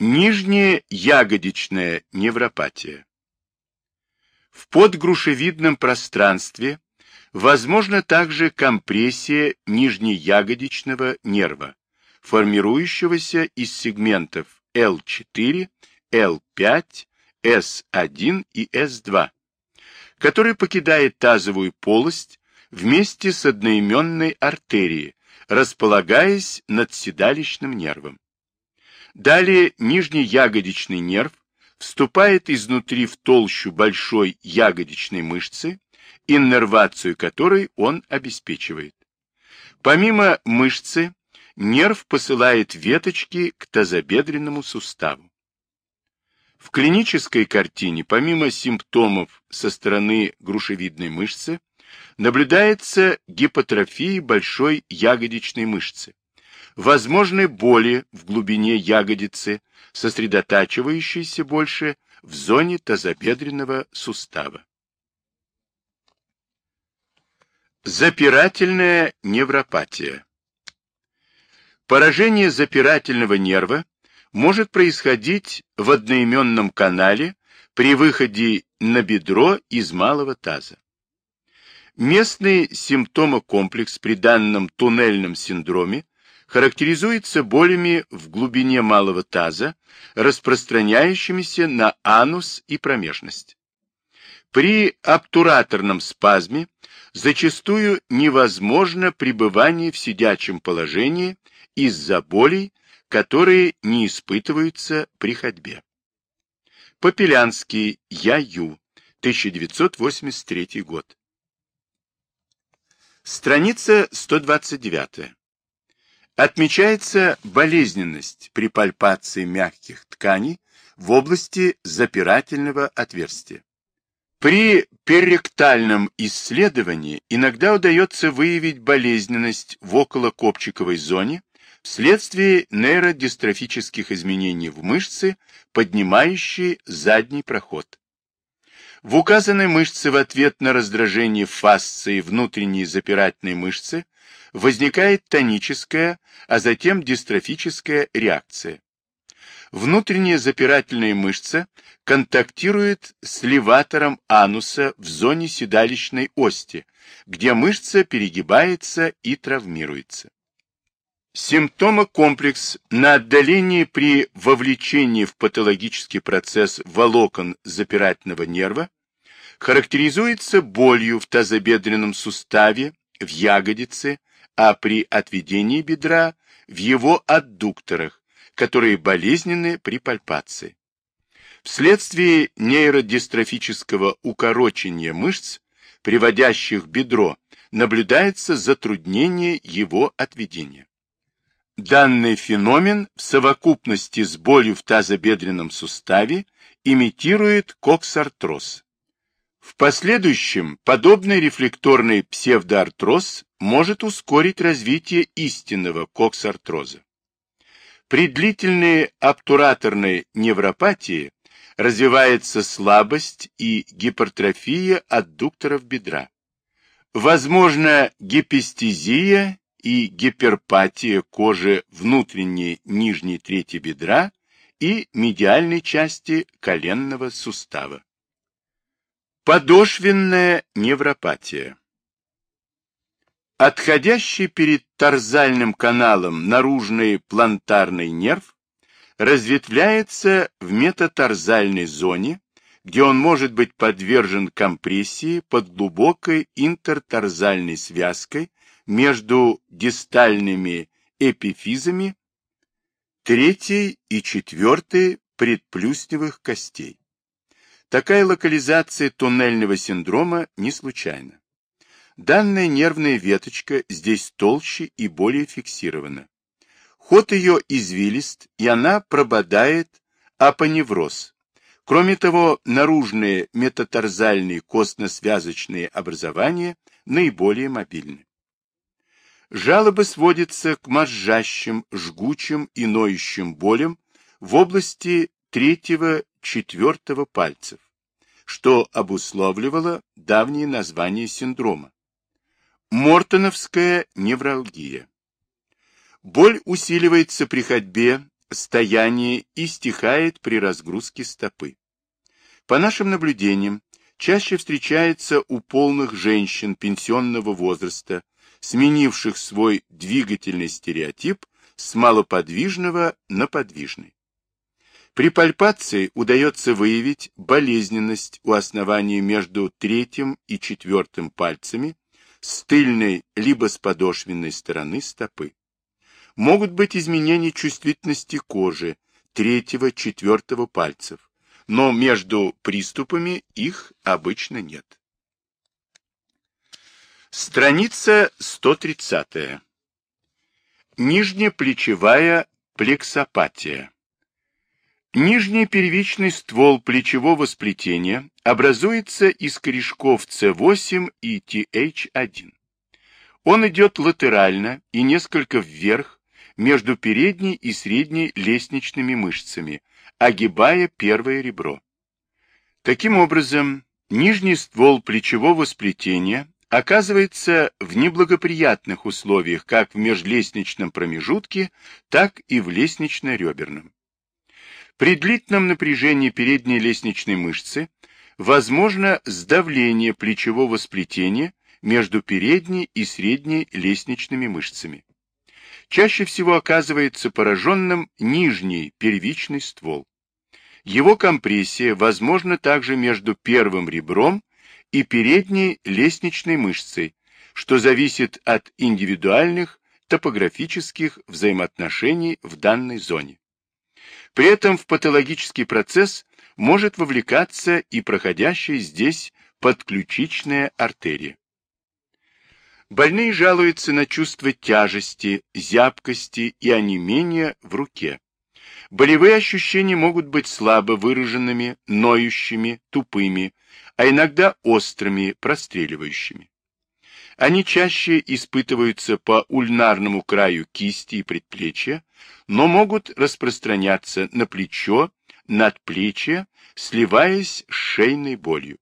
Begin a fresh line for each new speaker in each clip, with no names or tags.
Нижняя ягодичная невропатия. В подгрушевидном пространстве возможна также компрессия нижнеягодичного нерва, формирующегося из сегментов L4, L5, S1 и S2, который покидает тазовую полость вместе с одноименной артерией, располагаясь над седалищным нервом. Далее нижний ягодичный нерв вступает изнутри в толщу большой ягодичной мышцы, иннервацию которой он обеспечивает. Помимо мышцы, нерв посылает веточки к тазобедренному суставу. В клинической картине, помимо симптомов со стороны грушевидной мышцы, наблюдается гипотрофия большой ягодичной мышцы, возможны боли в глубине ягодицы, сосредотачивающиеся больше в зоне тазобедренного сустава. Запирательная невропатия. Поражение запирательного нерва может происходить в одноименном канале при выходе на бедро из малого таза. Местный симптомокомплекс при данном туннельном синдроме характеризуется болями в глубине малого таза, распространяющимися на анус и промежность. При обтураторном спазме зачастую невозможно пребывание в сидячем положении из-за болей, которые не испытываются при ходьбе. Попелянский Я.Ю. 1983 год. Страница 129. Отмечается болезненность при пальпации мягких тканей в области запирательного отверстия. При перректальном исследовании иногда удается выявить болезненность в околокопчиковой зоне вследствие нейродистрофических изменений в мышце, поднимающей задний проход. В указанной мышце в ответ на раздражение фасции внутренней запирательной мышцы возникает тоническая, а затем дистрофическая реакция. Внутренняя запирательная мышца контактирует с леватором ануса в зоне седалищной ости, где мышца перегибается и травмируется. Симптомокомплекс на отдалении при вовлечении в патологический процесс волокон запирательного нерва характеризуется болью в тазобедренном суставе, в ягодице, а при отведении бедра в его аддукторах, которые болезненны при пальпации. Вследствие нейродистрофического укорочения мышц, приводящих бедро, наблюдается затруднение его отведения. Данный феномен в совокупности с болью в тазобедренном суставе имитирует коксартроз. В последующем подобный рефлекторный псевдоартроз может ускорить развитие истинного коксартроза. При длительной обтураторной невропатии развивается слабость и гипертрофия аддукторов бедра. Возможно гипестезия и гиперпатия кожи внутренней нижней трети бедра и медиальной части коленного сустава. Подошвенная невропатия. Отходящий перед торзальным каналом наружный плантарный нерв разветвляется в метатарзальной зоне, где он может быть подвержен компрессии под глубокой интертарзальной связкой между дистальными эпифизами третьей и четвертой предплюсневых костей. Такая локализация туннельного синдрома не случайна. Данная нервная веточка здесь толще и более фиксирована. Ход ее извилист, и она прободает апоневроз. Кроме того, наружные метатарзальные костно-связочные образования наиболее мобильны. Жалобы сводятся к мозжащим, жгучим и ноющим болям в области третьего-четвертого пальцев, что обусловливало давнее название синдрома. Мортоновская невралгия. Боль усиливается при ходьбе стояние и стихает при разгрузке стопы. По нашим наблюдениям, чаще встречается у полных женщин пенсионного возраста, сменивших свой двигательный стереотип с малоподвижного на подвижный. При пальпации удается выявить болезненность у основания между третьим и четвертым пальцами с тыльной либо с подошвенной стороны стопы. Могут быть изменения чувствительности кожи третьего-четвертого пальцев, но между приступами их обычно нет. Страница 130. Нижнеплечевая плексопатия. Нижний первичный ствол плечевого сплетения образуется из корешков C8 и TH1. Он идет латерально и несколько вверх между передней и средней лестничными мышцами, огибая первое ребро. Таким образом, нижний ствол плечевого сплетения оказывается в неблагоприятных условиях как в межлестничном промежутке, так и в лестнично-реберном. При длительном напряжении передней лестничной мышцы возможно сдавление плечевого сплетения между передней и средней лестничными мышцами. Чаще всего оказывается пораженным нижний первичный ствол. Его компрессия возможна также между первым ребром и передней лестничной мышцей, что зависит от индивидуальных топографических взаимоотношений в данной зоне. При этом в патологический процесс может вовлекаться и проходящая здесь подключичная артерия. Больные жалуются на чувство тяжести, зябкости и онемения в руке. Болевые ощущения могут быть слабо выраженными, ноющими, тупыми, а иногда острыми, простреливающими. Они чаще испытываются по ульнарному краю кисти и предплечья, но могут распространяться на плечо, надплечье, сливаясь с шейной болью.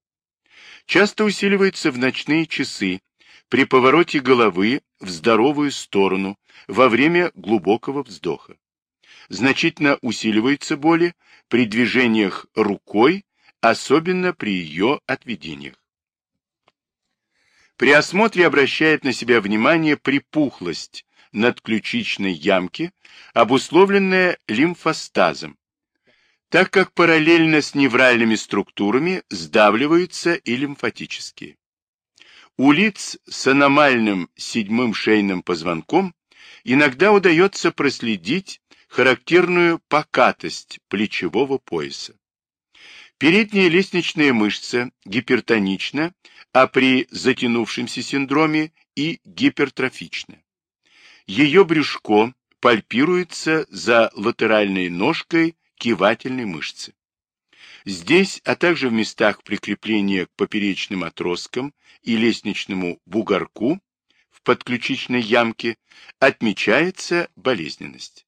Часто усиливаются в ночные часы, при повороте головы в здоровую сторону, во время глубокого вздоха. Значительно усиливаются боли при движениях рукой, особенно при ее отведениях. При осмотре обращает на себя внимание припухлость надключичной ямки, обусловленная лимфостазом, так как параллельно с невральными структурами сдавливаются и лимфатические. У лиц с аномальным седьмым шейным позвонком иногда удается проследить характерную покатость плечевого пояса. Передняя лестничная мышца гипертонична а при затянувшемся синдроме и гипертрофично. Ее брюшко пальпируется за латеральной ножкой кивательной мышцы. Здесь, а также в местах прикрепления к поперечным отросткам и лестничному бугорку в подключичной ямке отмечается болезненность.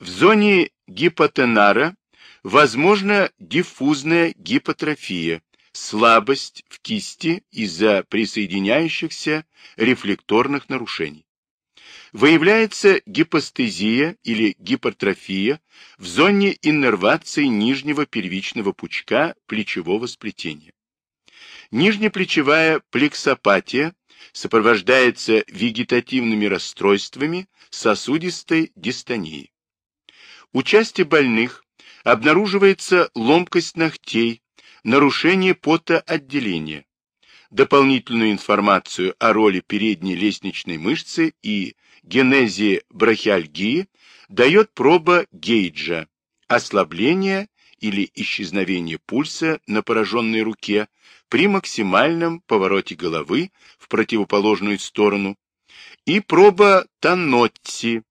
В зоне гипотенара возможна диффузная гипотрофия слабость в кисти из-за присоединяющихся рефлекторных нарушений. Выявляется гипостезия или гипертрофия в зоне иннервации нижнего первичного пучка плечевого сплетения. Нижнеплечевая плексопатия сопровождается вегетативными расстройствами сосудистой дистонии. У части больных обнаруживается ломкость ногтей, нарушение потоотделения, дополнительную информацию о роли передней лестничной мышцы и генезе брахиальгии дает проба Гейджа, ослабление или исчезновение пульса на пораженной руке при максимальном повороте головы в противоположную сторону, и проба Танотти,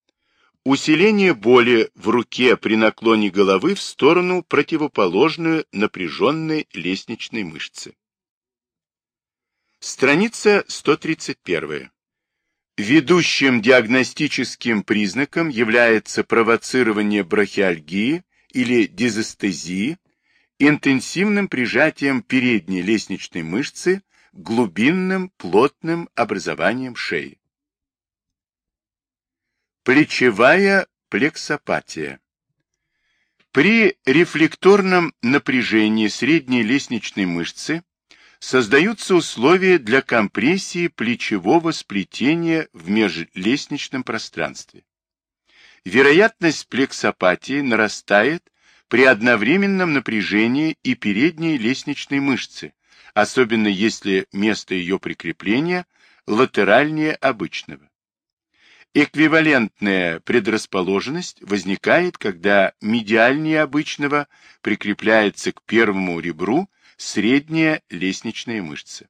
Усиление боли в руке при наклоне головы в сторону противоположную напряженной лестничной мышцы. Страница 131. Ведущим диагностическим признаком является провоцирование брахиальгии или дизестезии интенсивным прижатием передней лестничной мышцы глубинным плотным образованием шеи. Плечевая плексопатия. При рефлекторном напряжении средней лестничной мышцы создаются условия для компрессии плечевого сплетения в межлестничном пространстве. Вероятность плексопатии нарастает при одновременном напряжении и передней лестничной мышцы, особенно если место ее прикрепления латеральнее обычного. Эквивалентная предрасположенность возникает, когда медиальнее обычного прикрепляется к первому ребру средняя лестничная мышца.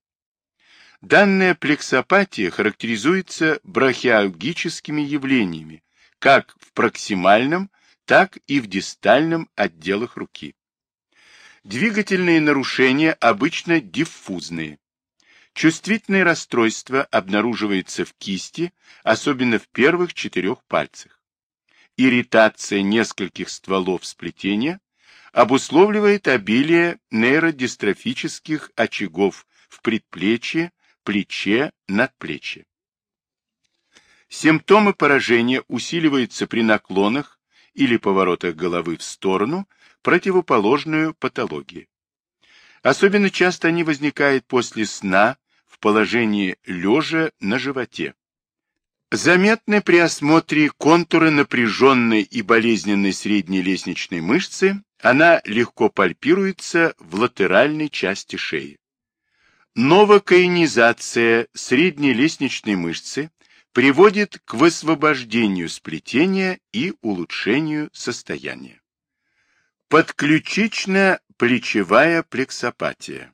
Данная плексопатия характеризуется брахиалгическими явлениями, как в проксимальном, так и в дистальном отделах руки. Двигательные нарушения обычно диффузные. Чувствительное расстройство обнаруживается в кисти, особенно в первых четырех пальцах. Ирритация нескольких стволов сплетения обусловливает обилие нейродистрофических очагов в предплечье, плече, надплечье. Симптомы поражения усиливаются при наклонах или поворотах головы в сторону, противоположную патологии. Особенно часто они возникают после сна положении лежа на животе. Заметны при осмотре контуры напряженной и болезненной средней лестничной мышцы, она легко пальпируется в латеральной части шеи. Новокаинизация средней лестничной мышцы приводит к высвобождению сплетения и улучшению состояния. Подключично-плечевая плексопатия.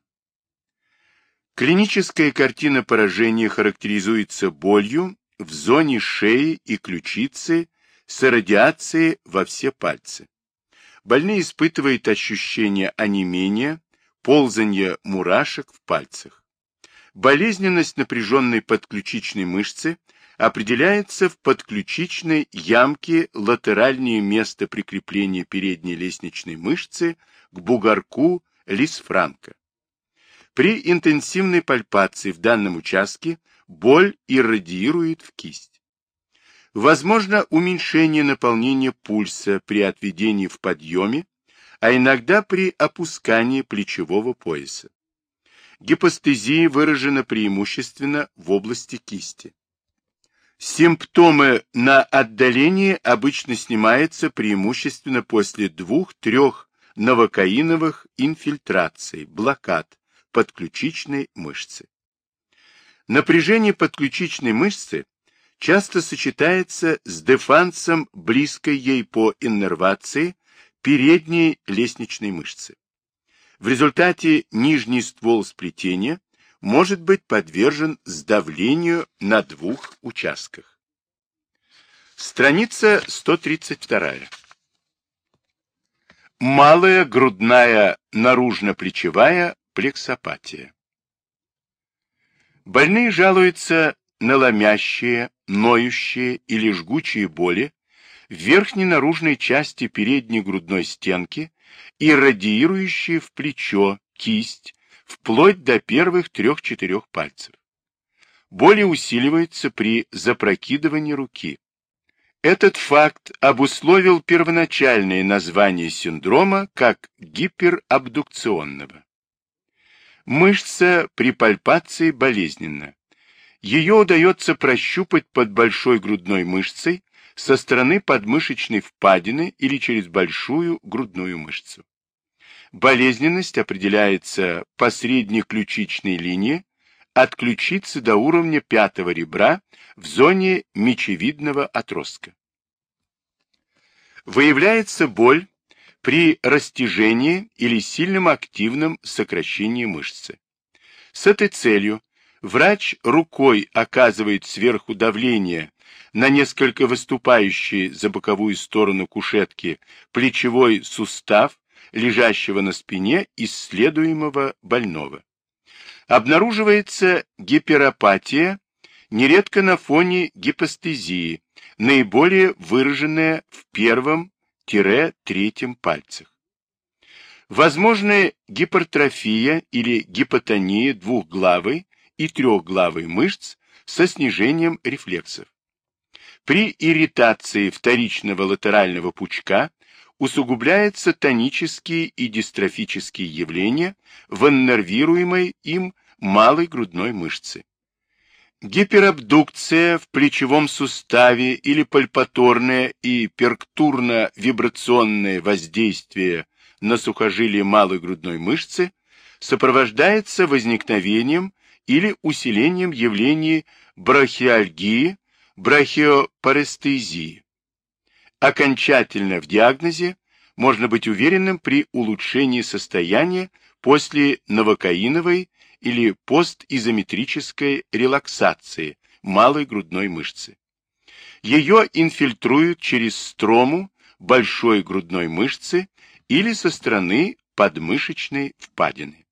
Клиническая картина поражения характеризуется болью в зоне шеи и ключицы с радиацией во все пальцы. Больные испытывают ощущение онемения, ползания мурашек в пальцах. Болезненность напряженной подключичной мышцы определяется в подключичной ямке латеральнее место прикрепления передней лестничной мышцы к бугорку Лисфранка. При интенсивной пальпации в данном участке боль иррадиирует в кисть. Возможно уменьшение наполнения пульса при отведении в подъеме, а иногда при опускании плечевого пояса. Гипостезия выражена преимущественно в области кисти. Симптомы на отдалении обычно снимаются преимущественно после двух-трех новокаиновых инфильтраций, блокад, подключичной мышцы. Напряжение подключичной мышцы часто сочетается с дефансом близкой ей по иннервации передней лестничной мышцы. В результате нижний ствол сплетения может быть подвержен сдавлению на двух участках. Страница 132. Малая грудная наружно-плечевая плексопатия. Больные жалуются на ломящие, ноющие или жгучие боли в верхней наружной части передней грудной стенки и радиирующие в плечо, кисть, вплоть до первых трех-четырех пальцев. Боли усиливаются при запрокидывании руки. Этот факт обусловил первоначальное название синдрома как гиперабдукционного. Мышца при пальпации болезненна. Ее удается прощупать под большой грудной мышцей со стороны подмышечной впадины или через большую грудную мышцу. Болезненность определяется по средней ключичной линии от ключицы до уровня пятого ребра в зоне мечевидного отростка. Выявляется боль при растяжении или сильном активном сокращении мышцы. С этой целью врач рукой оказывает сверху давление на несколько выступающий за боковую сторону кушетки плечевой сустав, лежащего на спине исследуемого больного. Обнаруживается гиперопатия, нередко на фоне гипостезии, наиболее выраженная в первом третьем пальцах. Возможны гипертрофия или гипотония двухглавой и трехглавой мышц со снижением рефлексов. При ирритации вторичного латерального пучка усугубляются тонические и дистрофические явления в иннервируемой им малой грудной мышце. Гиперабдукция в плечевом суставе или пальпаторное и перктурно-вибрационное воздействие на сухожилие малой грудной мышцы сопровождается возникновением или усилением явлений брахиальгии, брахиопарестезии. Окончательно в диагнозе можно быть уверенным при улучшении состояния после новокаиновой или постизометрической релаксации малой грудной мышцы. Ее инфильтруют через строму большой грудной мышцы или со стороны подмышечной впадины.